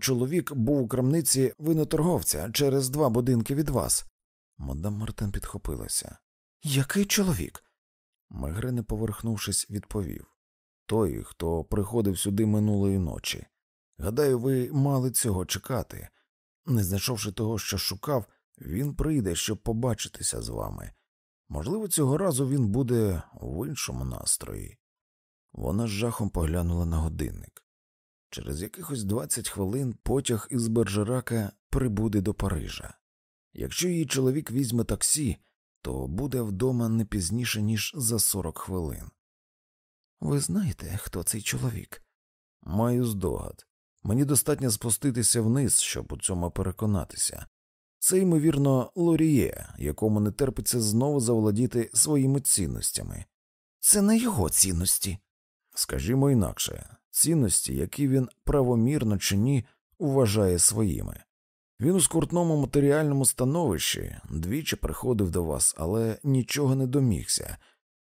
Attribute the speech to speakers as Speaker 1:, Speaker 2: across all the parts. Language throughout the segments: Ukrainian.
Speaker 1: чоловік був у крамниці виноторговця через два будинки від вас. Мадам Мартен підхопилася. Який чоловік? Мегре, не поверхнувшись, відповів той, хто приходив сюди минулої ночі. Гадаю, ви мали цього чекати. Не знайшовши того, що шукав, він прийде, щоб побачитися з вами. Можливо, цього разу він буде в іншому настрої. Вона з жахом поглянула на годинник. Через якихось 20 хвилин потяг із Бержерака прибуде до Парижа. Якщо її чоловік візьме таксі, то буде вдома не пізніше, ніж за 40 хвилин. Ви знаєте, хто цей чоловік? Маю здогад. Мені достатньо спуститися вниз, щоб у цьому переконатися. Це, ймовірно, Лоріє, якому не терпиться знову заволодіти своїми цінностями. Це не його цінності. Скажімо інакше, цінності, які він правомірно чи ні вважає своїми. Він у скрутному матеріальному становищі двічі приходив до вас, але нічого не домігся.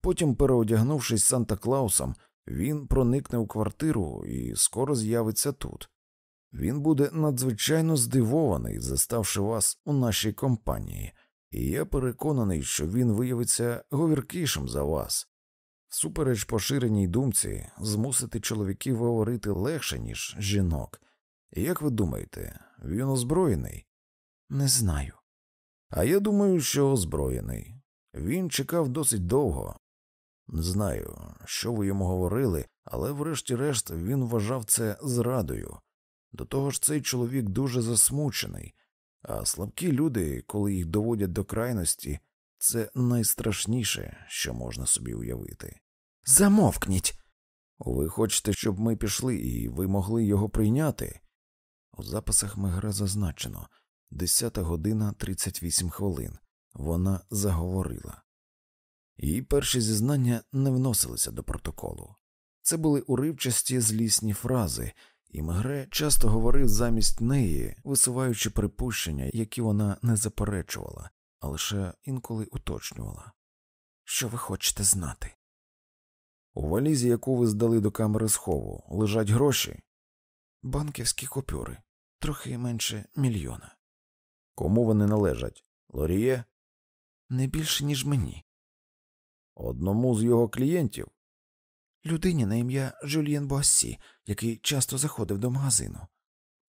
Speaker 1: Потім, переодягнувшись Санта Клаусом, він проникне у квартиру і скоро з'явиться тут. Він буде надзвичайно здивований, заставши вас у нашій компанії, і я переконаний, що він виявиться говіркішим за вас. Супереч поширеній думці, змусити чоловіків говорити легше, ніж жінок. Як ви думаєте, він озброєний? Не знаю. А я думаю, що озброєний. Він чекав досить довго. Знаю, що ви йому говорили, але врешті-решт він вважав це зрадою. До того ж, цей чоловік дуже засмучений, а слабкі люди, коли їх доводять до крайності, це найстрашніше, що можна собі уявити. Замовкніть. Ви хочете, щоб ми пішли, і ви могли його прийняти? У записах Мегре зазначено 10 година 38 хвилин. Вона заговорила. Її перші зізнання не вносилися до протоколу. Це були уривчасті злісні фрази, і Мегре часто говорив замість неї, висуваючи припущення, які вона не заперечувала, а лише інколи уточнювала. Що ви хочете знати? У валізі, яку ви здали до камери схову, лежать гроші? Банківські купюри, трохи менше мільйона. Кому вони належать? Лоріє? Не більше, ніж мені. Одному з його клієнтів? Людині на ім'я Жюльєн Буассі, який часто заходив до магазину.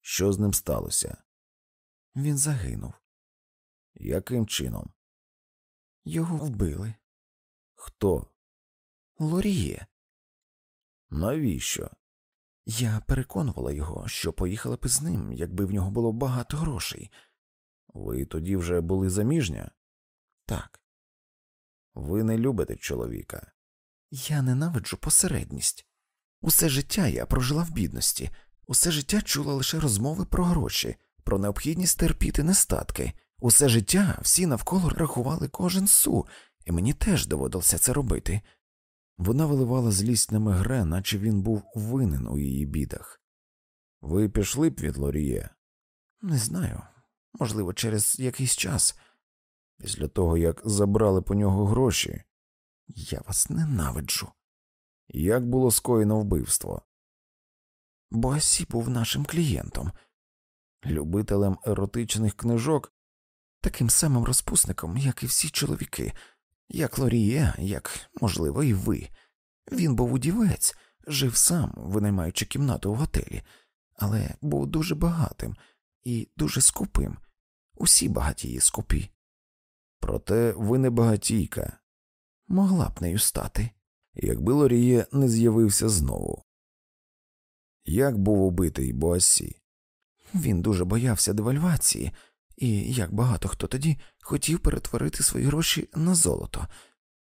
Speaker 1: Що з ним сталося? Він загинув. Яким чином? Його вбили. Хто? Лоріє. Навіщо? Я переконувала його, що поїхала б з ним, якби в нього було багато грошей. Ви тоді вже були заміжня? Так. Ви не любите чоловіка. Я ненавиджу посередність. Усе життя я прожила в бідності, усе життя чула лише розмови про гроші, про необхідність терпіти нестатки. Усе життя всі навколо рахували кожен су, і мені теж доводилося це робити. Вона виливала злість на мегре, наче він був винен у її бідах. Ви пішли б від Лоріє? Не знаю. Можливо, через якийсь час. Після того, як забрали по нього гроші. Я вас ненавиджу. Як було скоєно вбивство? Боасі був нашим клієнтом, любителем еротичних книжок, таким самим розпусником, як і всі чоловіки, як Лоріє, як, можливо, і ви. Він був удівець, жив сам, винаймаючи кімнату в готелі, але був дуже багатим і дуже скупим. Усі багатії скупі. Проте ви не багатійка. Могла б нею стати, якби Лоріє не з'явився знову. Як був убитий Боасі? Він дуже боявся девальвації, і як багато хто тоді хотів перетворити свої гроші на золото.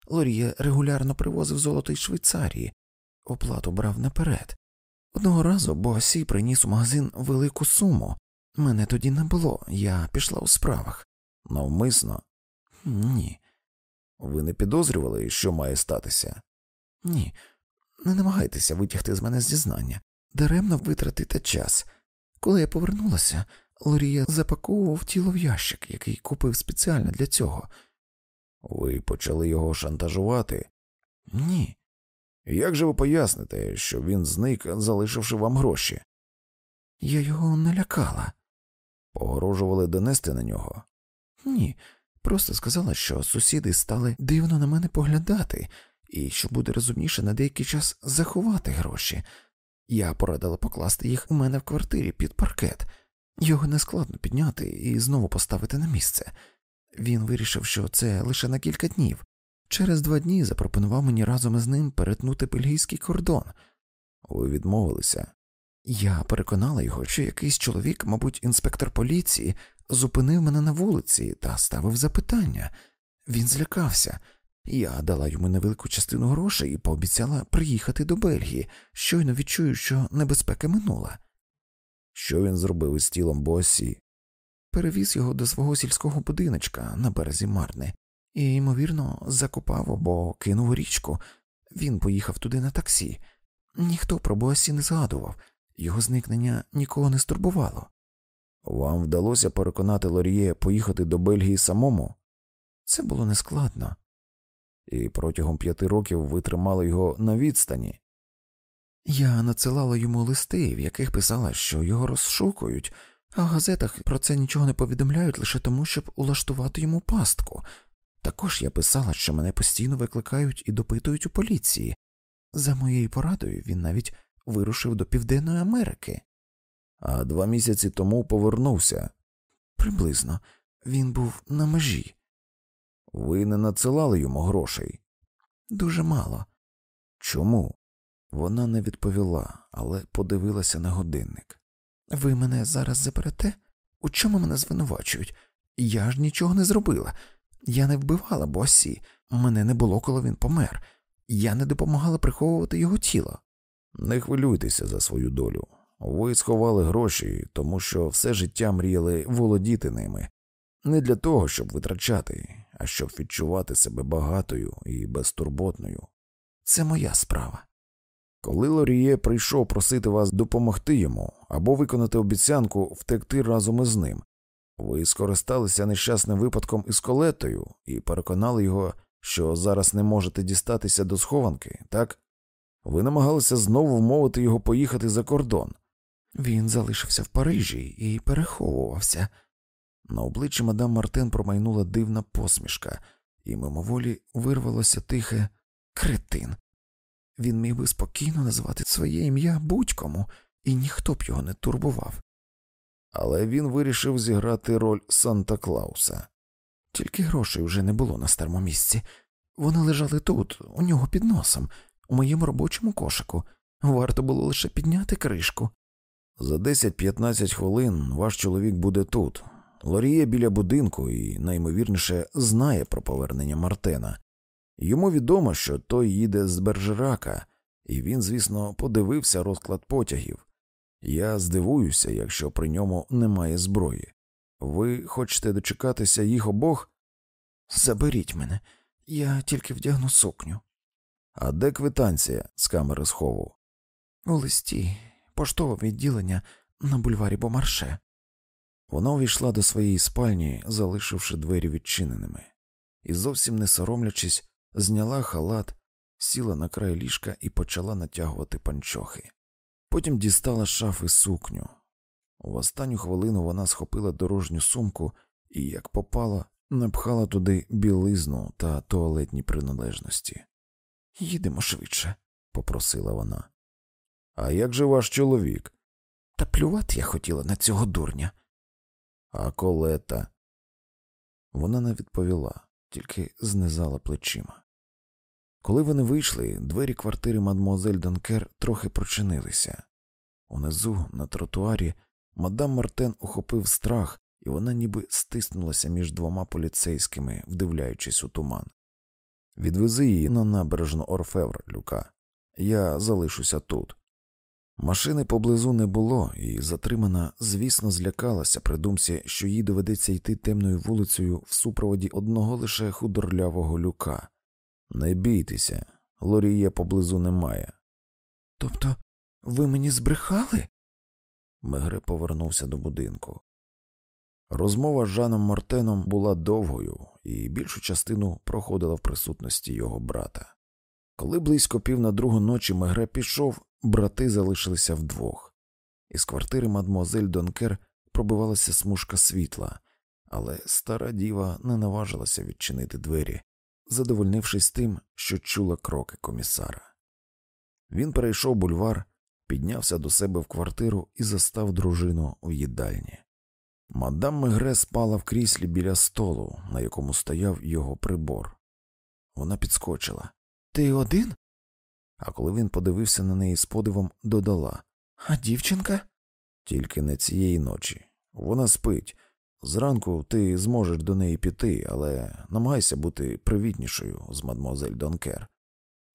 Speaker 1: Лоріє регулярно привозив золото із Швейцарії, оплату брав наперед. Одного разу Боасі приніс у магазин велику суму. Мене тоді не було, я пішла у справах. Навмисно? Ні. Ви не підозрювали, що має статися? Ні. Не намагайтеся витягти з мене зізнання. Даремно витратите час. Коли я повернулася, Лорія запаковував тіло в ящик, який купив спеціально для цього. Ви почали його шантажувати? Ні. Як же ви поясните, що він зник, залишивши вам гроші? Я його налякала.
Speaker 2: Погрожували донести на нього.
Speaker 1: Ні, просто сказала, що сусіди стали дивно на мене поглядати, і що буде розумніше на деякий час заховати гроші. Я порадила покласти їх у мене в квартирі під паркет. Його нескладно підняти і знову поставити на місце. Він вирішив, що це лише на кілька днів. Через два дні запропонував мені разом із ним перетнути бельгійський кордон.
Speaker 2: Ви відмовилися.
Speaker 1: Я переконала його, що якийсь чоловік, мабуть, інспектор поліції, зупинив мене на вулиці та ставив запитання. Він злякався. Я дала йому невелику частину грошей і пообіцяла приїхати до Бельгії, щойно відчую, що небезпека минула.
Speaker 2: Що він зробив із тілом Босі?
Speaker 1: Перевіз його до свого сільського будиночка на березі Марни і, ймовірно, закопав або кинув річку. Він поїхав туди на таксі. Ніхто про Босі не згадував, його зникнення нікого не стурбувало.
Speaker 2: Вам вдалося переконати Лоріє поїхати до Бельгії самому?
Speaker 1: Це було нескладно.
Speaker 2: І протягом п'яти років ви тримали його на відстані.
Speaker 1: Я надсилала йому листи, в яких писала, що його розшукують, а в газетах про це нічого не повідомляють лише тому, щоб улаштувати йому пастку. Також я писала, що мене постійно викликають і допитують у поліції. За моєю порадою він навіть вирушив до Південної Америки.
Speaker 2: А два місяці тому повернувся.
Speaker 1: Приблизно він був на межі.
Speaker 2: Ви не надсилали йому грошей?
Speaker 1: Дуже мало.
Speaker 2: Чому? Вона не відповіла, але подивилася на годинник.
Speaker 1: Ви мене зараз заберете? У чому мене звинувачують? Я ж нічого не зробила. Я не вбивала Босі, мене не було, коли він помер. Я не допомагала приховувати його тіло.
Speaker 2: Не хвилюйтеся за свою долю. Ви сховали гроші, тому що все життя мріяли володіти ними, не для того, щоб витрачати, а щоб відчувати себе багатою і безтурботною.
Speaker 1: Це моя справа.
Speaker 2: Коли Лоріє прийшов просити вас допомогти йому або виконати обіцянку втекти разом із ним, ви скористалися нещасним випадком із колетою і переконали його, що зараз не можете дістатися до схованки, так? Ви намагалися знову вмовити його поїхати за кордон.
Speaker 1: Він залишився в Парижі і переховувався.
Speaker 2: На обличчі мадам Мартин промайнула дивна посмішка, і мимоволі вирвалося тихе кретин.
Speaker 1: Він міг би спокійно назвати своє ім'я будь-кому, і ніхто б його не турбував.
Speaker 2: Але він вирішив зіграти роль Санта Клауса.
Speaker 1: Тільки грошей вже не було на старому місці. Вони лежали тут, у нього під носом, у моєму робочому кошику. Варто було лише підняти кришку.
Speaker 2: За 10-15 хвилин ваш чоловік буде тут. Лоріє біля будинку і, найімовірніше, знає про повернення Мартена. Йому відомо, що той їде з Бержерака, і він, звісно, подивився розклад потягів. Я здивуюся, якщо при ньому немає зброї. Ви хочете дочекатися їх обох?
Speaker 1: Заберіть мене, я тільки вдягну сукню.
Speaker 2: А де квитанція з камери схову?
Speaker 1: У листі, поштове відділення на бульварі Бомарше.
Speaker 2: Вона увійшла до своєї спальні, залишивши двері відчиненими, і, зовсім не соромлячись, зняла халат, сіла на край ліжка і почала натягувати панчохи. Потім дістала шафи сукню. В останню хвилину вона схопила дорожню сумку і, як попала, напхала туди білизну та туалетні приналежності.
Speaker 1: Їдемо швидше, попросила вона.
Speaker 2: А як же ваш чоловік?
Speaker 1: Та плювати я хотіла на цього дурня.
Speaker 2: А колета? Вона не відповіла, тільки знизала плечима. Коли вони вийшли, двері квартири мадмуазель Донкер трохи прочинилися. Унизу, на тротуарі, мадам Мартен охопив страх, і вона ніби стиснулася між двома поліцейськими, вдивляючись у туман. Відвези її на набережну Орфевр, Люка. Я залишуся тут. Машини поблизу не було, і затримана, звісно, злякалася при думці, що їй доведеться йти темною вулицею в супроводі одного лише худорлявого люка. Не бійтеся, Лоріє поблизу немає.
Speaker 1: Тобто ви мені збрехали?
Speaker 2: Мегре повернувся до будинку. Розмова з Жаном Мартеном була довгою і більшу частину проходила в присутності його брата. Коли близько пів на другу ночі Мегре пішов, брати залишилися вдвох. Із квартири мадмуазель Донкер пробивалася смужка світла, але стара діва не наважилася відчинити двері, задовольнившись тим, що чула кроки комісара. Він перейшов бульвар, піднявся до себе в квартиру і застав дружину у їдальні. Мадам Мегре спала в кріслі біля столу, на якому стояв його прибор. Вона підскочила. Ти один? А коли він подивився на неї з подивом, додала А дівчинка? Тільки не цієї ночі. Вона спить. Зранку ти зможеш до неї піти, але намагайся бути привітнішою з мадмозель Донкер.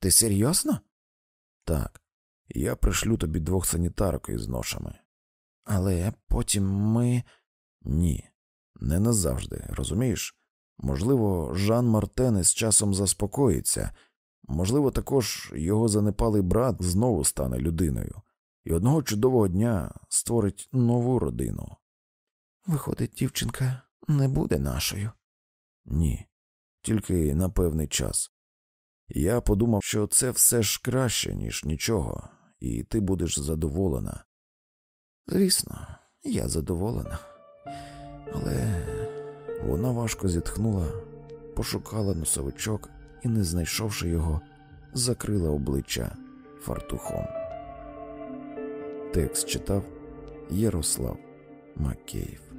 Speaker 2: Ти серйозно? Так. Я пришлю тобі двох санітарок із ношами. Але потім ми. Ні, не назавжди, розумієш? Можливо, Жан Мартен з часом заспокоїться, можливо, також його занепалий брат знову стане людиною, і одного чудового дня створить нову родину. Виходить, дівчинка не буде нашою. Ні, тільки на певний час. Я подумав, що це все ж краще, ніж нічого, і ти будеш задоволена. Звісно, я задоволена. Але вона важко зітхнула, пошукала носовичок і, не знайшовши його, закрила обличчя фартухом. Текст читав Ярослав Макеїв.